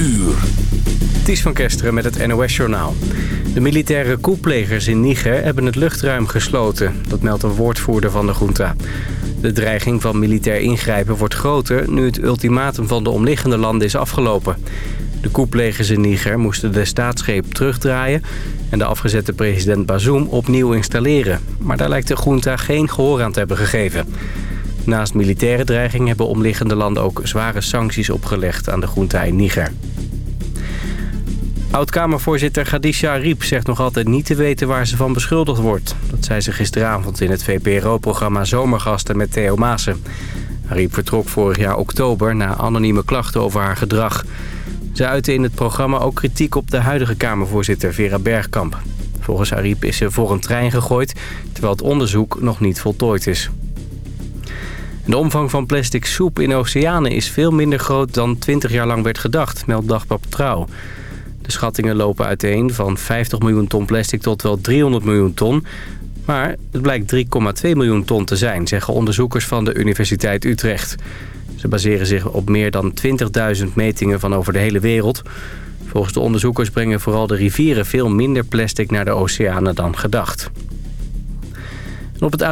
uur. Ties van Kesteren met het NOS-journaal. De militaire koeplegers in Niger hebben het luchtruim gesloten. Dat meldt een woordvoerder van de junta. De dreiging van militair ingrijpen wordt groter... nu het ultimatum van de omliggende landen is afgelopen. De koeplegers in Niger moesten de staatsgreep terugdraaien... en de afgezette president Bazoum opnieuw installeren. Maar daar lijkt de junta geen gehoor aan te hebben gegeven. Naast militaire dreiging hebben omliggende landen ook zware sancties opgelegd aan de junta in Niger. Oud-Kamervoorzitter Khadija Ariep zegt nog altijd niet te weten waar ze van beschuldigd wordt. Dat zei ze gisteravond in het VPRO-programma Zomergasten met Theo Maassen. Ariep vertrok vorig jaar oktober na anonieme klachten over haar gedrag. Ze uitte in het programma ook kritiek op de huidige Kamervoorzitter Vera Bergkamp. Volgens Ariep is ze voor een trein gegooid, terwijl het onderzoek nog niet voltooid is. De omvang van plastic soep in oceanen is veel minder groot dan 20 jaar lang werd gedacht, meldt Dagblad Trouw. De schattingen lopen uiteen van 50 miljoen ton plastic tot wel 300 miljoen ton. Maar het blijkt 3,2 miljoen ton te zijn, zeggen onderzoekers van de Universiteit Utrecht. Ze baseren zich op meer dan 20.000 metingen van over de hele wereld. Volgens de onderzoekers brengen vooral de rivieren veel minder plastic naar de oceanen dan gedacht. Op het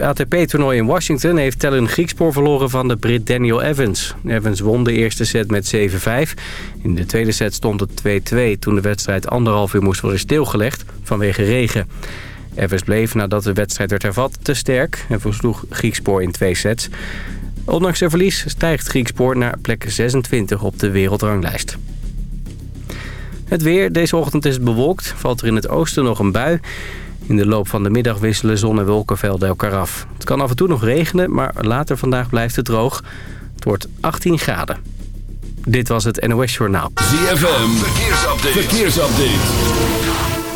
ATP-toernooi in Washington heeft Tellen Griekspoor verloren van de Brit Daniel Evans. Evans won de eerste set met 7-5. In de tweede set stond het 2-2 toen de wedstrijd anderhalf uur moest worden stilgelegd vanwege regen. Evans bleef nadat de wedstrijd werd hervat te sterk en versloeg Griekspoor in twee sets. Ondanks zijn verlies stijgt Griekspoor naar plek 26 op de wereldranglijst. Het weer. Deze ochtend is bewolkt. Valt er in het oosten nog een bui. In de loop van de middag wisselen zon- en wolkenvelden elkaar af. Het kan af en toe nog regenen, maar later vandaag blijft het droog. Het wordt 18 graden. Dit was het NOS Journaal. ZFM. Verkeersupdate. Verkeersupdate.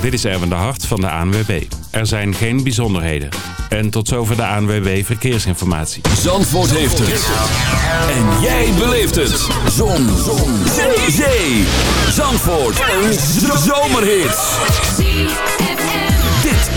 Dit is Erwin de Hart van de ANWB. Er zijn geen bijzonderheden. En tot zover de ANWB Verkeersinformatie. Zandvoort heeft het. En jij beleeft het. Zon. Zon. Zee. Zee. Zandvoort. Een zomerhit.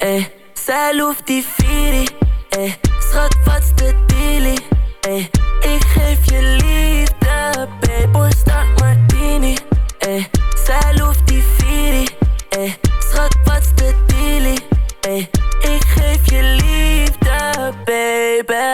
eh. Zij loeft die Firi, eh. Schat, wat's de dealie, eh. Ik geef je liefde, babe. Porsta Martini, eh. Zij loeft die Firi, eh. Schat, wat's de dealie, eh.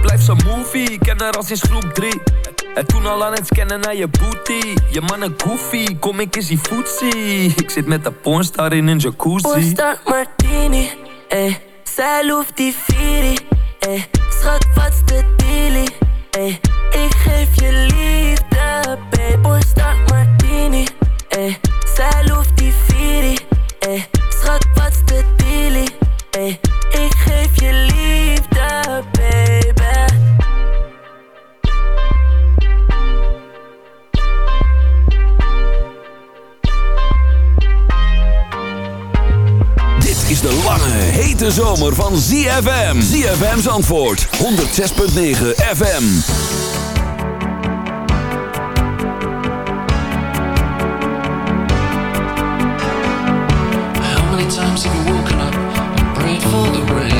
Blijf zo'n movie, ken haar als sinds groep 3. En toen al aan het scannen naar je booty. Je mannen goofy, kom ik eens die footsie. Ik zit met de pornstar in een jacuzzi. Porsta Martini, eh. Zij loeft die eh. Schat, wat's de dealie, eh. Ik geef je liefde, babe. Porsta Martini, eh. Zij loeft die Firi, eh. Schat, wat's de dealie, eh. De lange, hete zomer van ZFM. ZFM's antwoord, 106.9 FM. How many times have you woken up and prayed for the rain?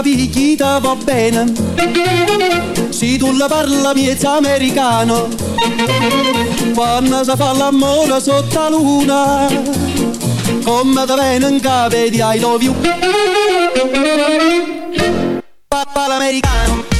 una picchita va bene. si tu la parla miezza americano, quando si fa l'amore sotto la luna, come te un capo di I love you. Papà l'americano.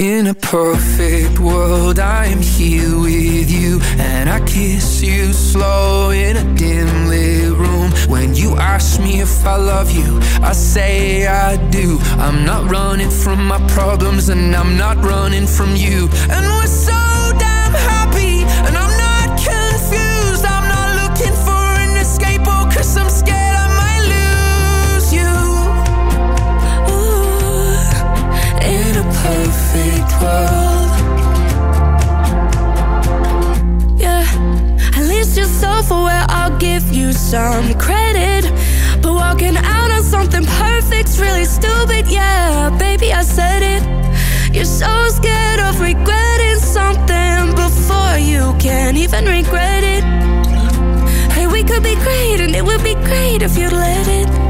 In a perfect world, I am here with you, and I kiss you slow in a dim lit room. When you ask me if I love you, I say I do. I'm not running from my problems, and I'm not running from you. And we're so least you're. I'll give you some credit. But walking out on something perfect's really stupid. Yeah, baby, I said it. You're so scared of regretting something before you can even regret it. Hey, we could be great, and it would be great if you'd let it.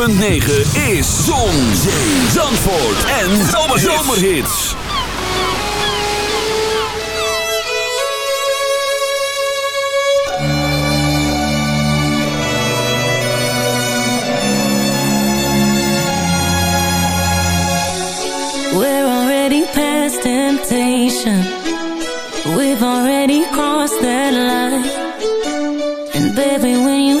106.9 is Zon, Zandvoort en Zomerhits. We're already past temptation. We've already crossed that line. And baby, when you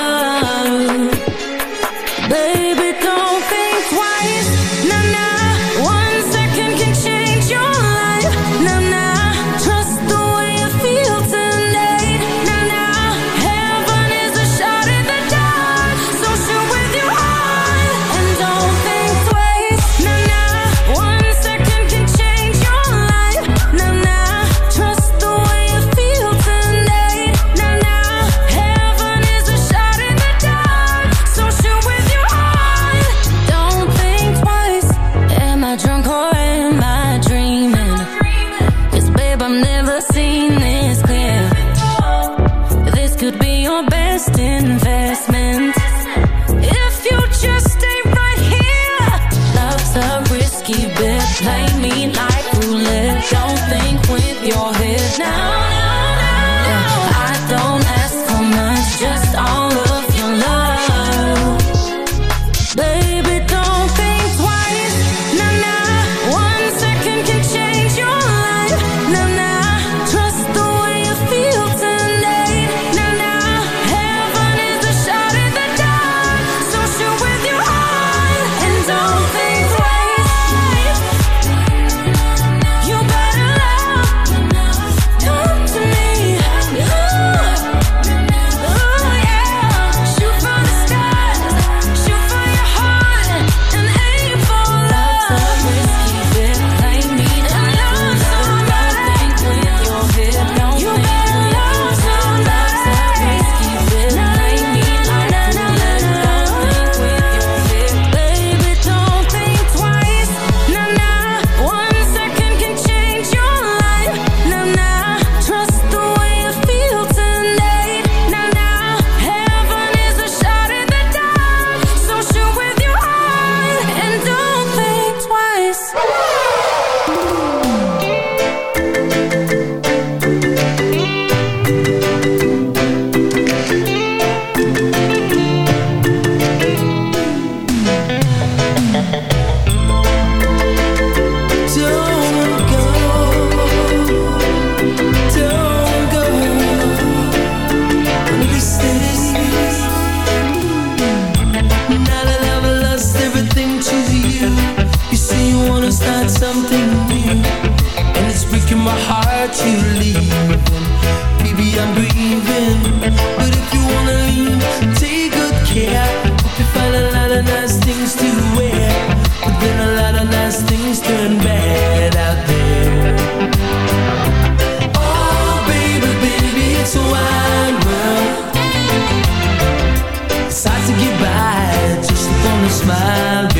smile.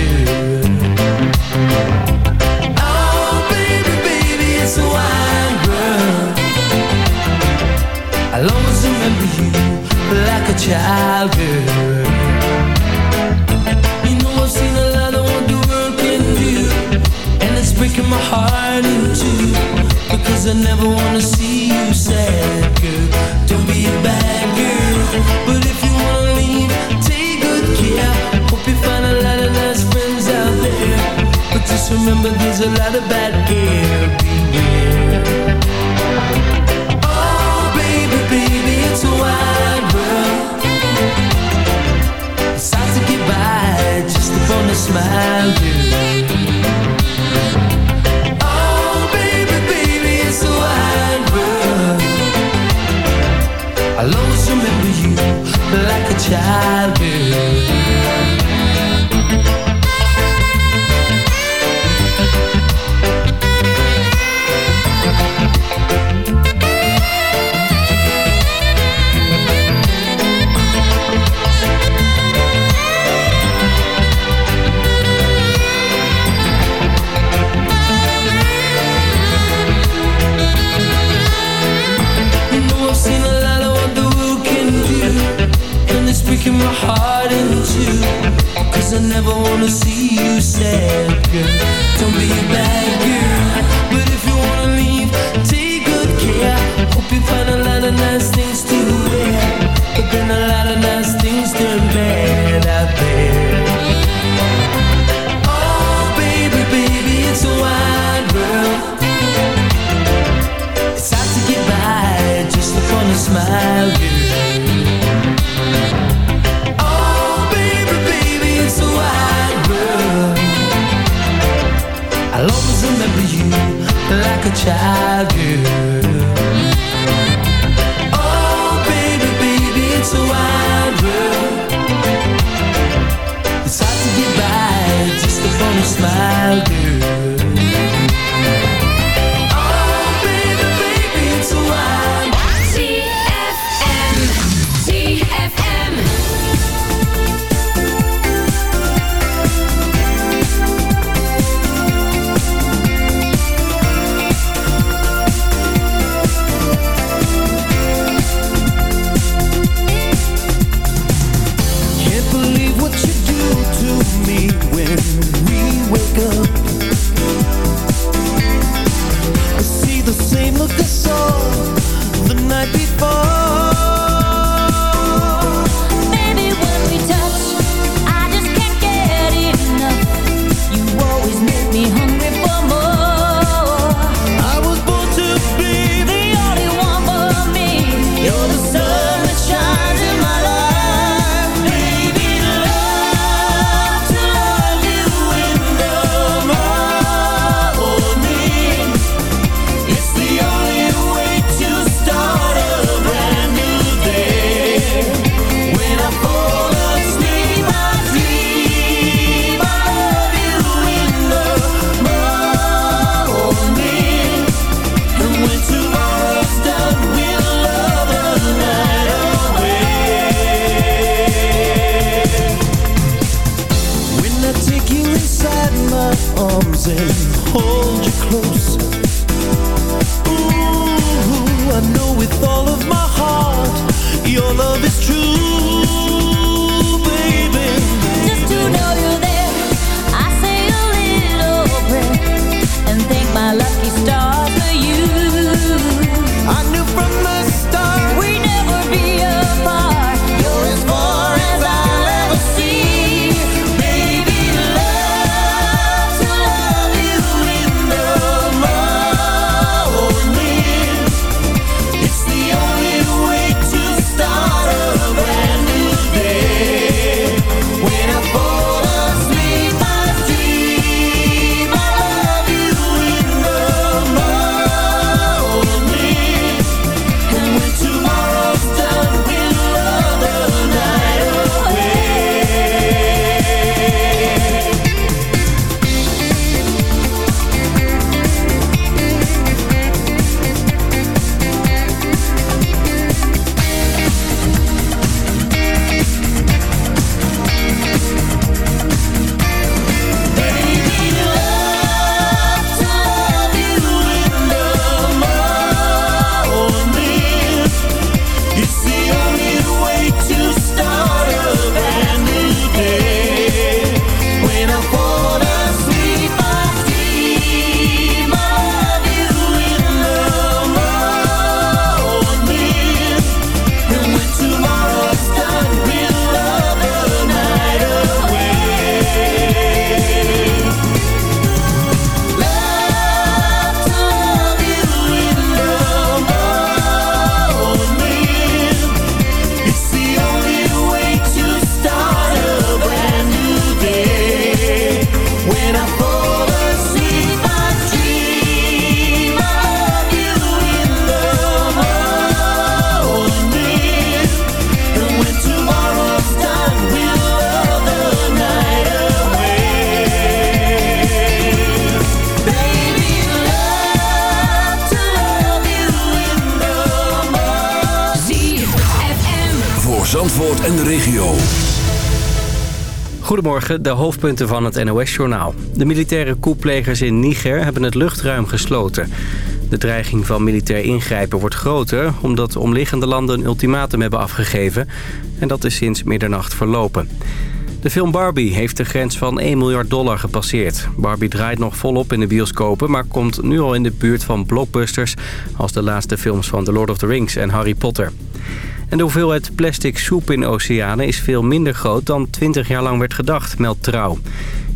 a leather bad. child. my arms and hold you close. Goedemorgen, de hoofdpunten van het NOS-journaal. De militaire koeplegers in Niger hebben het luchtruim gesloten. De dreiging van militair ingrijpen wordt groter... omdat omliggende landen een ultimatum hebben afgegeven... en dat is sinds middernacht verlopen. De film Barbie heeft de grens van 1 miljard dollar gepasseerd. Barbie draait nog volop in de bioscopen... maar komt nu al in de buurt van blockbusters... als de laatste films van The Lord of the Rings en Harry Potter. En de hoeveelheid plastic soep in oceanen is veel minder groot dan 20 jaar lang werd gedacht, meldt Trouw.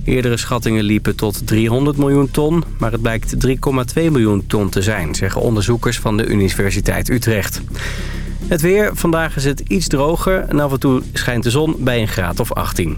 Eerdere schattingen liepen tot 300 miljoen ton, maar het blijkt 3,2 miljoen ton te zijn, zeggen onderzoekers van de Universiteit Utrecht. Het weer, vandaag is het iets droger en af en toe schijnt de zon bij een graad of 18.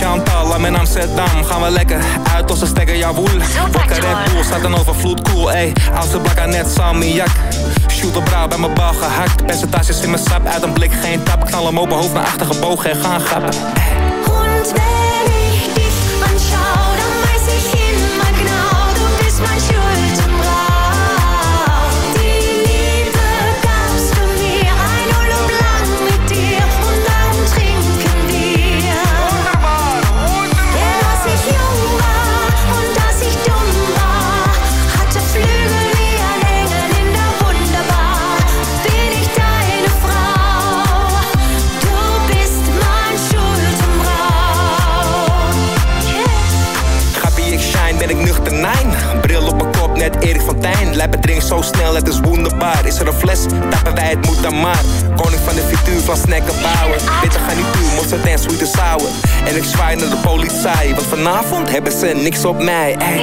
Chantal, I'm in Amsterdam. Gaan we lekker uit een stekker, jawoel. Wakker Red Bull, staat een overvloed, cool, ey. Als de blakker net salmiak. Shoot op brouw bij mijn bal gehakt. Percentages in mijn sap, uit een blik geen tap. Knal hem open, hoofd naar achter gebogen en gaan grappen. Lijpen drink zo snel, het is wonderbaar. Is er een fles, tappen wij het moet dan maar. Koning van de frituur van snacken bouwen. Witte garnituur, mosterd en sweet and sour. En ik zwaai naar de politie, want vanavond hebben ze niks op mij. Ey.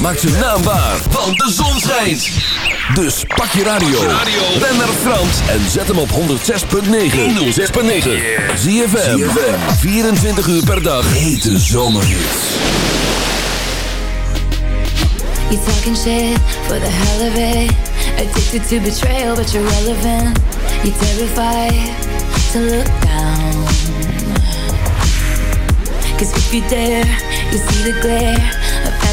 maakt zijn naam waar, want de zon schijnt. Dus pak je radio, ren naar Frans en zet hem op 106.9. 106.9. Zie je 24 uur per dag. Hete zomerhits. You talking shit for the hell of it. Addicted to betrayal, but you're relevant. You're terrified to look down. Cause if you dare, you see the glare